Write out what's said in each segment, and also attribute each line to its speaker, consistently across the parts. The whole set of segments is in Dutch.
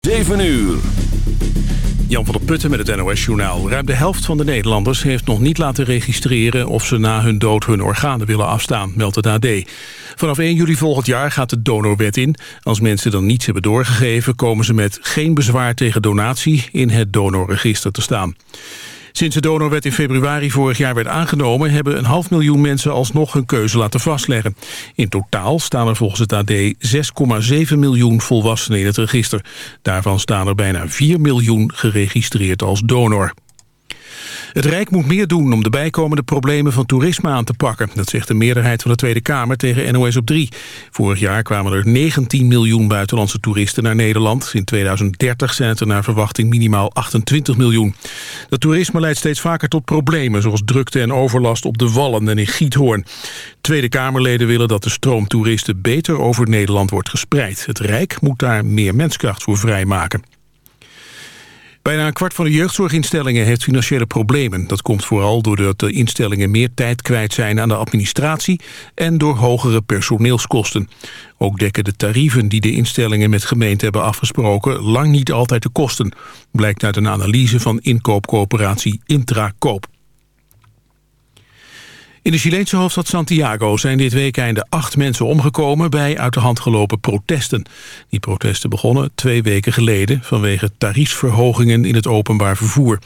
Speaker 1: 7 uur.
Speaker 2: Jan van der Putten met het NOS-journaal. Ruim de helft van de Nederlanders heeft nog niet laten registreren... of ze na hun dood hun organen willen afstaan, meldt het AD. Vanaf 1 juli volgend jaar gaat de donorwet in. Als mensen dan niets hebben doorgegeven... komen ze met geen bezwaar tegen donatie in het donorregister te staan. Sinds de donorwet in februari vorig jaar werd aangenomen... hebben een half miljoen mensen alsnog hun keuze laten vastleggen. In totaal staan er volgens het AD 6,7 miljoen volwassenen in het register. Daarvan staan er bijna 4 miljoen geregistreerd als donor. Het Rijk moet meer doen om de bijkomende problemen van toerisme aan te pakken. Dat zegt de meerderheid van de Tweede Kamer tegen NOS op 3. Vorig jaar kwamen er 19 miljoen buitenlandse toeristen naar Nederland. In 2030 zijn het er naar verwachting minimaal 28 miljoen. Dat toerisme leidt steeds vaker tot problemen... zoals drukte en overlast op de Wallen en in Giethoorn. Tweede Kamerleden willen dat de stroom toeristen beter over Nederland wordt gespreid. Het Rijk moet daar meer menskracht voor vrijmaken. Bijna een kwart van de jeugdzorginstellingen heeft financiële problemen. Dat komt vooral doordat de instellingen meer tijd kwijt zijn aan de administratie en door hogere personeelskosten. Ook dekken de tarieven die de instellingen met gemeenten hebben afgesproken lang niet altijd de kosten. Blijkt uit een analyse van inkoopcoöperatie Intrakoop. In de Chileense hoofdstad Santiago zijn dit weekende acht mensen omgekomen bij uit de hand gelopen protesten. Die protesten begonnen twee weken geleden vanwege tariefsverhogingen in het openbaar vervoer.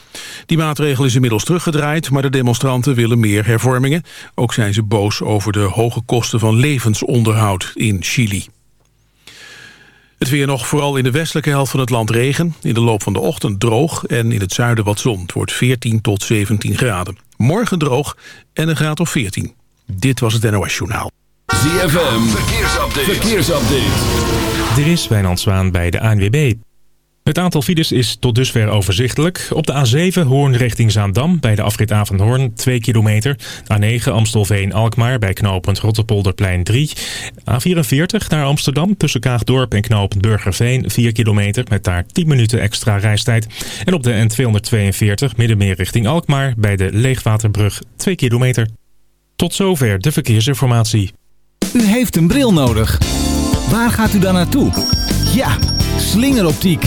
Speaker 2: Die maatregel is inmiddels teruggedraaid, maar de demonstranten willen meer hervormingen. Ook zijn ze boos over de hoge kosten van levensonderhoud in Chili. Het weer nog vooral in de westelijke helft van het land regen. In de loop van de ochtend droog en in het zuiden wat zon. Het wordt 14 tot 17 graden. Morgen droog en een graad of 14. Dit was het NOS Journaal.
Speaker 1: ZFM, verkeersupdate. verkeersupdate.
Speaker 3: Er is Wijnand Zwaan bij de ANWB. Het aantal files is tot dusver overzichtelijk. Op de A7 Hoorn richting Zaandam bij de afrit Hoorn 2 kilometer. A9 Amstelveen-Alkmaar bij knooppunt Rotterpolderplein 3. A44 naar Amsterdam tussen Kaagdorp en knooppunt Burgerveen 4 kilometer met daar 10 minuten extra reistijd. En op de N242 Middenmeer richting Alkmaar bij de Leegwaterbrug 2 kilometer. Tot zover de verkeersinformatie.
Speaker 4: U heeft een bril nodig. Waar gaat u dan naartoe? Ja, slingeroptiek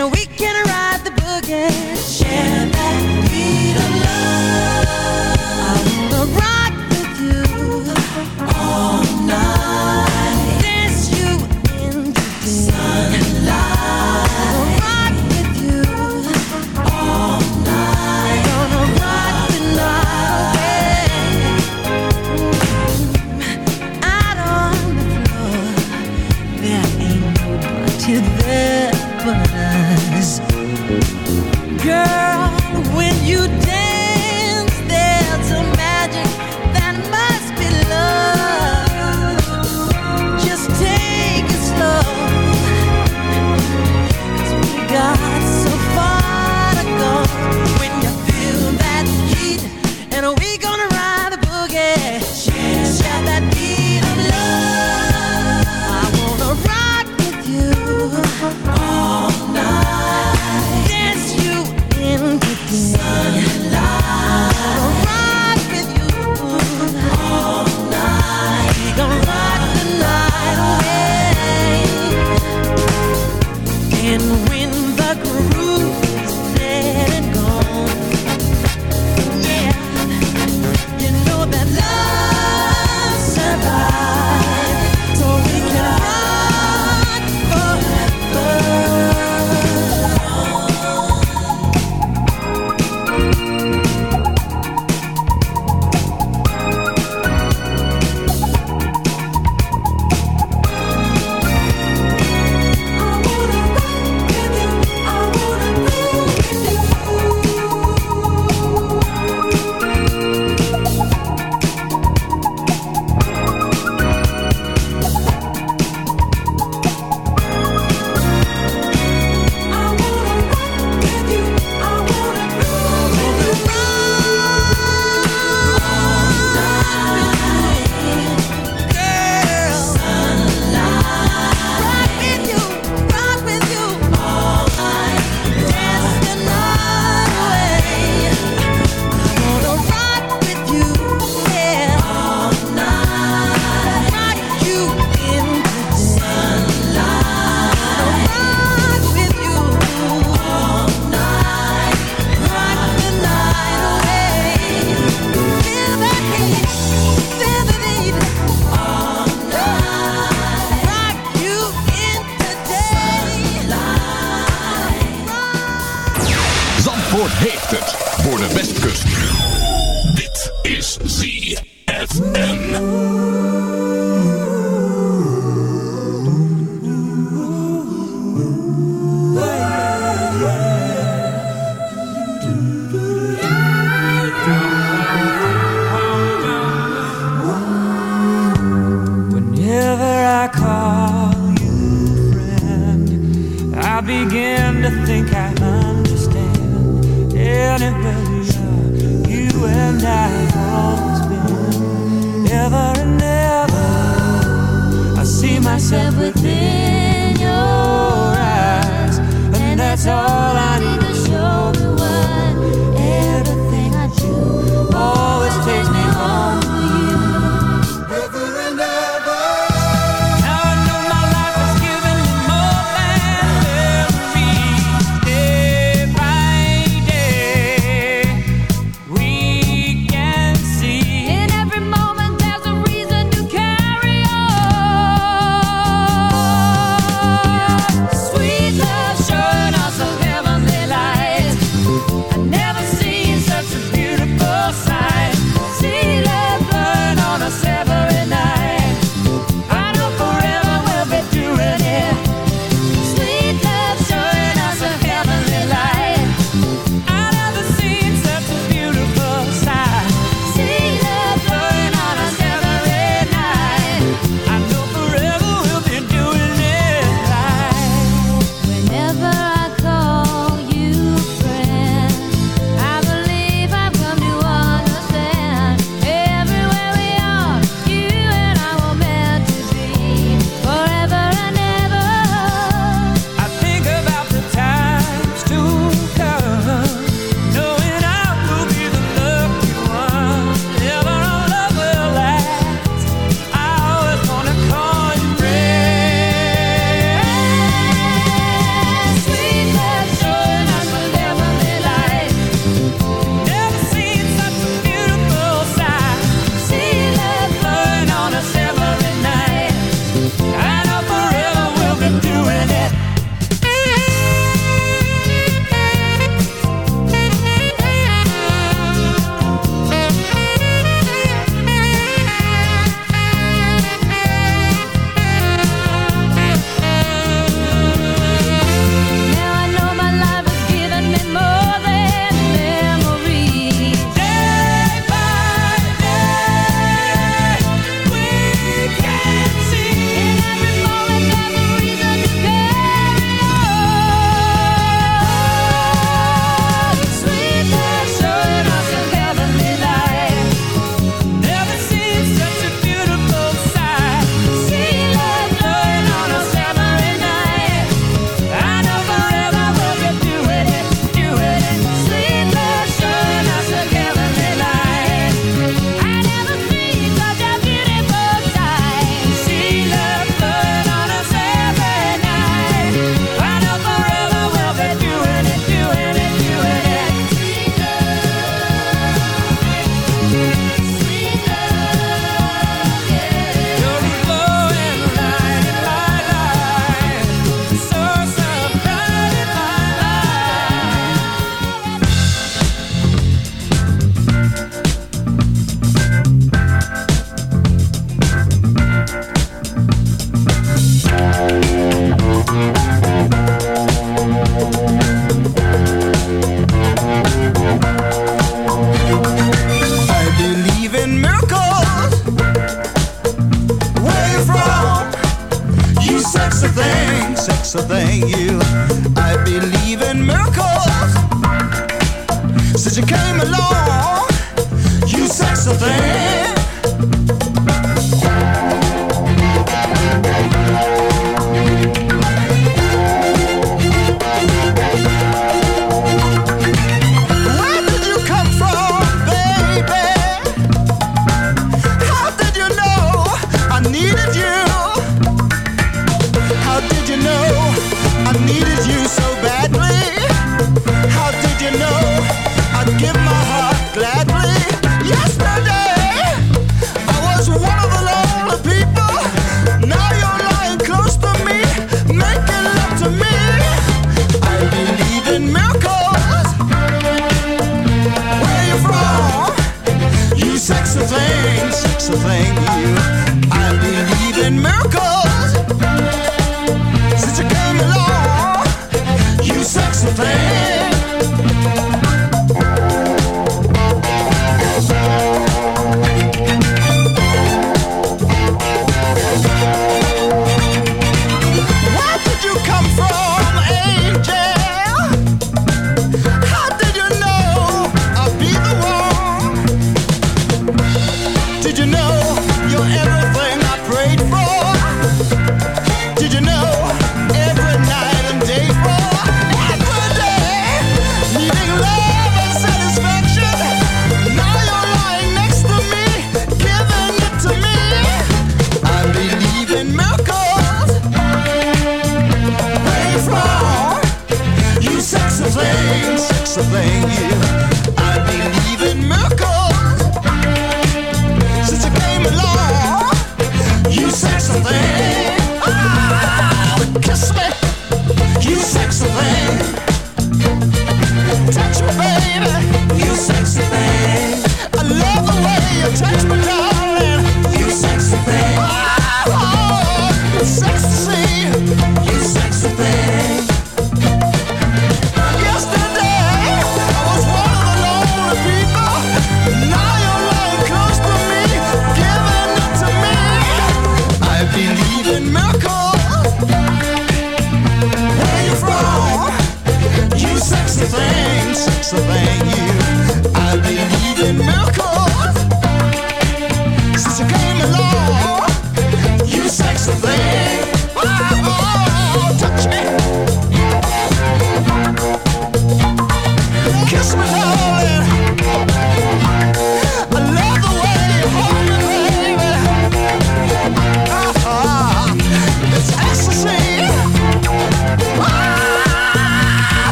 Speaker 5: And
Speaker 6: we can ride the boogie.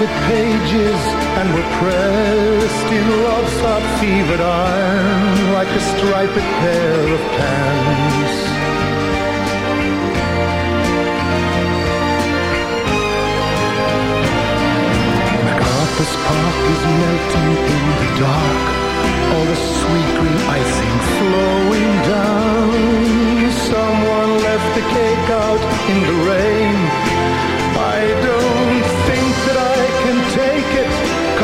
Speaker 7: the
Speaker 8: pages and we're pressed in love's hot fevered iron like a striped pair of pants. MacArthur's Park is melting in the dark. All the sweet green icing flowing down. Someone left the cake out in the rain. I don't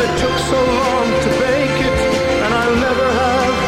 Speaker 8: it took so long to bake it, and I'll never have